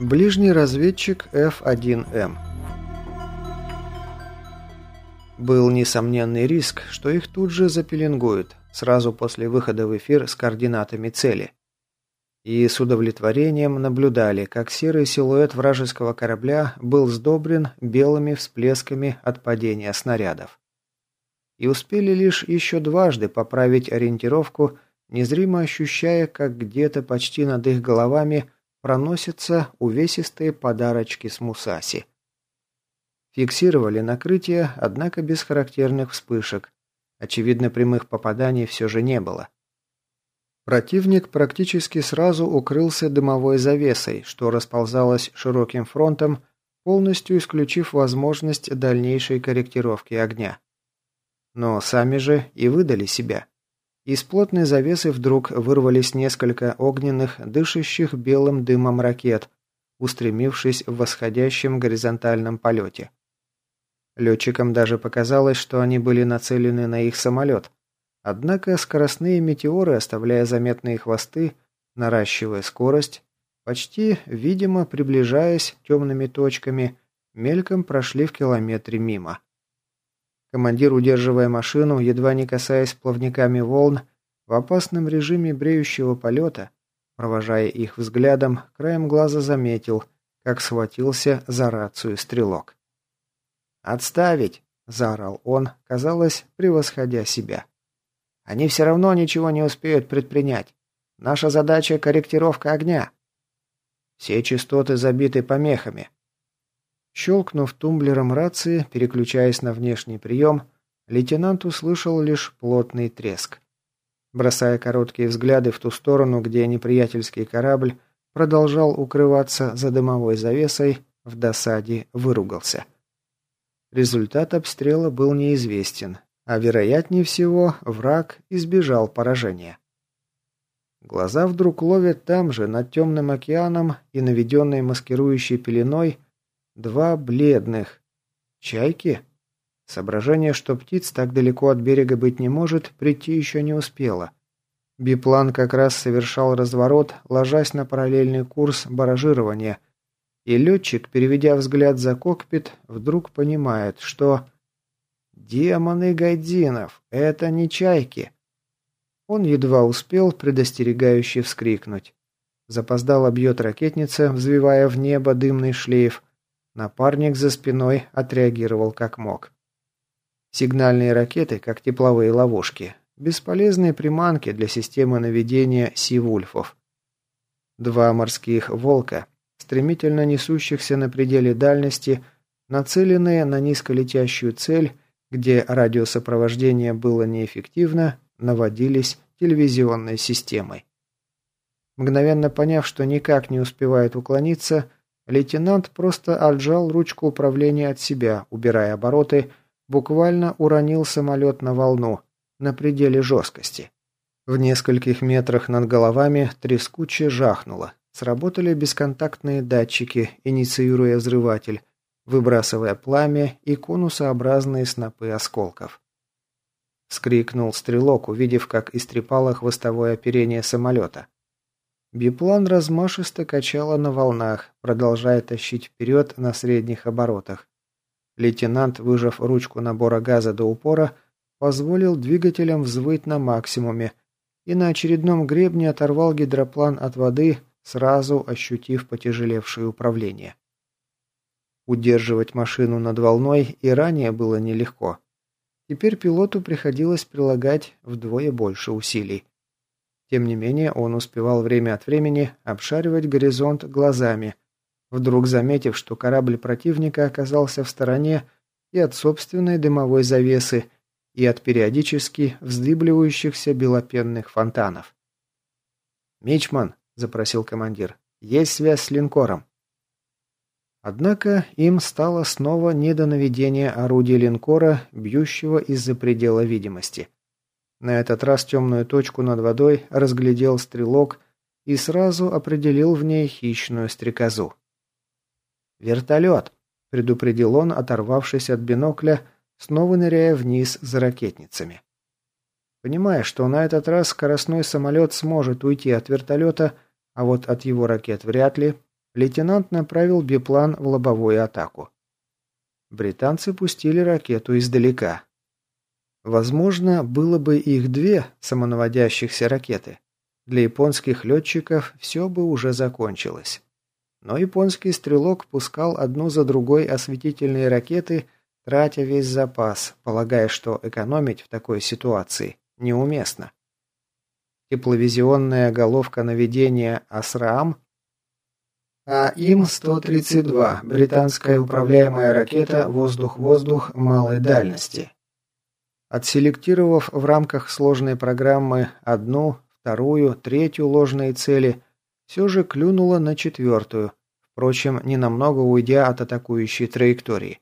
Ближний разведчик F1M Был несомненный риск, что их тут же запеленгуют, сразу после выхода в эфир с координатами цели. И с удовлетворением наблюдали, как серый силуэт вражеского корабля был сдобрен белыми всплесками от падения снарядов. И успели лишь еще дважды поправить ориентировку, незримо ощущая, как где-то почти над их головами – проносятся увесистые подарочки с мусаси. Фиксировали накрытие, однако без характерных вспышек. Очевидно, прямых попаданий все же не было. Противник практически сразу укрылся дымовой завесой, что расползалось широким фронтом, полностью исключив возможность дальнейшей корректировки огня. Но сами же и выдали себя. Из плотной завесы вдруг вырвались несколько огненных, дышащих белым дымом ракет, устремившись в восходящем горизонтальном полете. Летчикам даже показалось, что они были нацелены на их самолет. Однако скоростные метеоры, оставляя заметные хвосты, наращивая скорость, почти, видимо, приближаясь темными точками, мельком прошли в километре мимо. Командир, удерживая машину, едва не касаясь плавниками волн, в опасном режиме бреющего полета, провожая их взглядом, краем глаза заметил, как схватился за рацию стрелок. «Отставить!» – заорал он, казалось, превосходя себя. «Они все равно ничего не успеют предпринять. Наша задача – корректировка огня. Все частоты забиты помехами. Щелкнув тумблером рации, переключаясь на внешний прием, лейтенант услышал лишь плотный треск. Бросая короткие взгляды в ту сторону, где неприятельский корабль продолжал укрываться за дымовой завесой, в досаде выругался. Результат обстрела был неизвестен, а вероятнее всего враг избежал поражения. Глаза вдруг ловят там же, над темным океаном и наведенной маскирующей пеленой, Два бледных. Чайки? Соображение, что птиц так далеко от берега быть не может, прийти еще не успело. Биплан как раз совершал разворот, ложась на параллельный курс баражирования. И летчик, переведя взгляд за кокпит, вдруг понимает, что... «Демоны Гайдинов! Это не чайки!» Он едва успел предостерегающе вскрикнуть. Запоздало бьет ракетница, взвивая в небо дымный шлейф, Напарник за спиной отреагировал как мог. Сигнальные ракеты, как тепловые ловушки, бесполезные приманки для системы наведения Сивульфов. Два морских «Волка», стремительно несущихся на пределе дальности, нацеленные на низколетящую цель, где радиосопровождение было неэффективно, наводились телевизионной системой. Мгновенно поняв, что никак не успевает уклониться, Лейтенант просто отжал ручку управления от себя, убирая обороты, буквально уронил самолет на волну, на пределе жесткости. В нескольких метрах над головами трескуче жахнуло. Сработали бесконтактные датчики, инициируя взрыватель, выбрасывая пламя и конусообразные снопы осколков. Скрикнул стрелок, увидев, как истрепало хвостовое оперение самолета. Биплан размашисто качало на волнах, продолжая тащить вперед на средних оборотах. Лейтенант, выжав ручку набора газа до упора, позволил двигателям взвыть на максимуме и на очередном гребне оторвал гидроплан от воды, сразу ощутив потяжелевшее управление. Удерживать машину над волной и ранее было нелегко. Теперь пилоту приходилось прилагать вдвое больше усилий. Тем не менее, он успевал время от времени обшаривать горизонт глазами, вдруг заметив, что корабль противника оказался в стороне и от собственной дымовой завесы, и от периодически вздыбливающихся белопенных фонтанов. «Мичман», — запросил командир, — «есть связь с линкором». Однако им стало снова не до наведения орудия линкора, бьющего из-за предела видимости. На этот раз темную точку над водой разглядел стрелок и сразу определил в ней хищную стрекозу. «Вертолет!» – предупредил он, оторвавшись от бинокля, снова ныряя вниз за ракетницами. Понимая, что на этот раз скоростной самолет сможет уйти от вертолета, а вот от его ракет вряд ли, лейтенант направил биплан в лобовую атаку. Британцы пустили ракету издалека. Возможно, было бы их две самонаводящихся ракеты. Для японских летчиков все бы уже закончилось. Но японский стрелок пускал одну за другой осветительные ракеты, тратя весь запас, полагая, что экономить в такой ситуации неуместно. Тепловизионная головка наведения «Асраам» АИМ-132 – британская управляемая ракета «Воздух-воздух» малой дальности. Отселектировав в рамках сложной программы одну, вторую, третью ложные цели, все же клюнула на четвертую, впрочем, ненамного уйдя от атакующей траектории.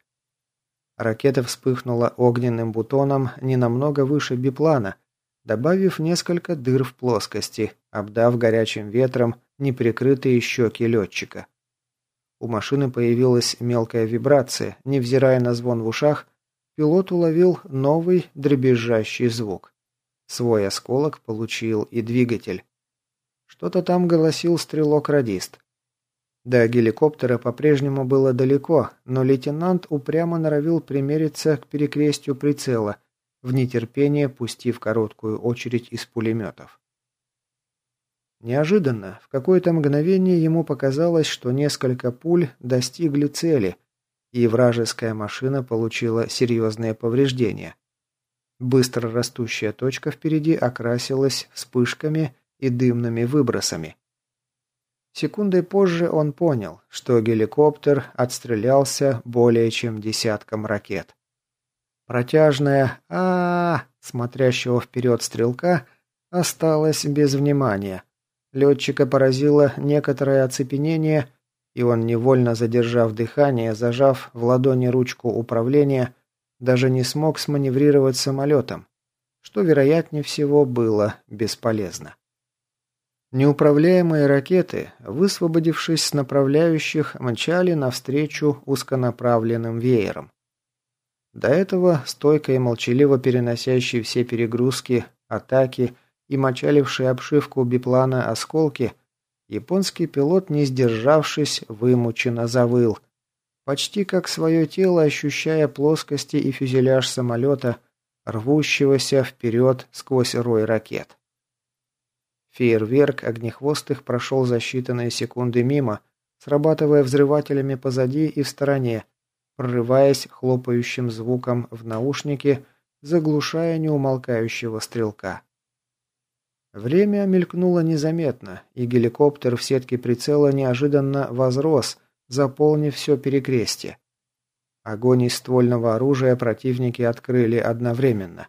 Ракета вспыхнула огненным бутоном ненамного выше биплана, добавив несколько дыр в плоскости, обдав горячим ветром неприкрытые щеки летчика. У машины появилась мелкая вибрация, невзирая на звон в ушах, пилот уловил новый дребезжащий звук. Свой осколок получил и двигатель. Что-то там голосил стрелок-радист. До геликоптера по-прежнему было далеко, но лейтенант упрямо норовил примериться к перекрестью прицела, в нетерпение пустив короткую очередь из пулеметов. Неожиданно, в какое-то мгновение ему показалось, что несколько пуль достигли цели, и вражеская машина получила серьезные повреждения. Быстро растущая точка впереди окрасилась вспышками и дымными выбросами. Секундой позже он понял, что геликоптер отстрелялся более чем десятком ракет. Протяжная а, -а, -а смотрящего вперед стрелка осталась без внимания. Летчика поразило некоторое оцепенение, и он, невольно задержав дыхание, зажав в ладони ручку управления, даже не смог сманеврировать самолетом, что, вероятнее всего, было бесполезно. Неуправляемые ракеты, высвободившись с направляющих, мчали навстречу узконаправленным веером. До этого, стойко и молчаливо переносящий все перегрузки, атаки и мочалившие обшивку биплана осколки, японский пилот, не сдержавшись, вымученно завыл, почти как свое тело ощущая плоскости и фюзеляж самолета, рвущегося вперед сквозь рой ракет. Фейерверк огнехвостых прошел за считанные секунды мимо, срабатывая взрывателями позади и в стороне, прорываясь хлопающим звуком в наушнике, заглушая неумолкающего стрелка. Время мелькнуло незаметно, и геликоптер в сетке прицела неожиданно возрос, заполнив все перекрестие. Огонь из ствольного оружия противники открыли одновременно.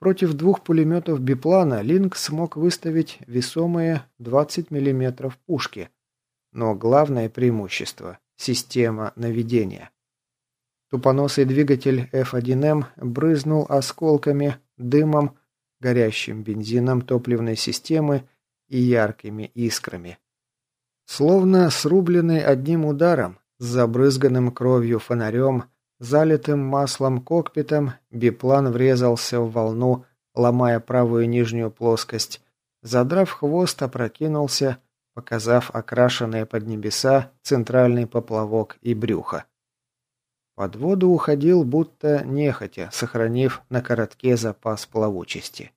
Против двух пулеметов биплана Линк смог выставить весомые 20 мм пушки. Но главное преимущество – система наведения. Тупоносый двигатель F1M брызнул осколками, дымом, горящим бензином топливной системы и яркими искрами. Словно срубленный одним ударом, с забрызганным кровью фонарем, залитым маслом кокпитом, биплан врезался в волну, ломая правую нижнюю плоскость. Задрав хвост, опрокинулся, показав окрашенные под небеса центральный поплавок и брюхо. Под воду уходил будто нехотя, сохранив на коротке запас плавучести.